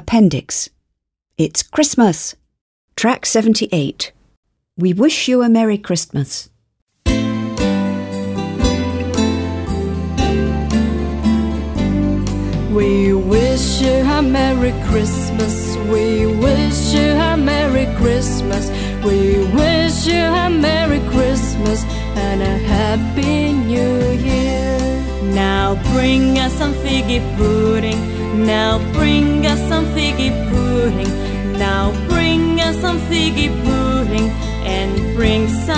Appendix. It's Christmas. Track 78. We wish you a Merry Christmas. We wish you a Merry Christmas. We wish you a Merry Christmas. We wish you a Merry Christmas and a Happy New Year. Now bring us some figgy pudding. Now bring us some figgy pudding. Now bring us some figgy pudding and bring some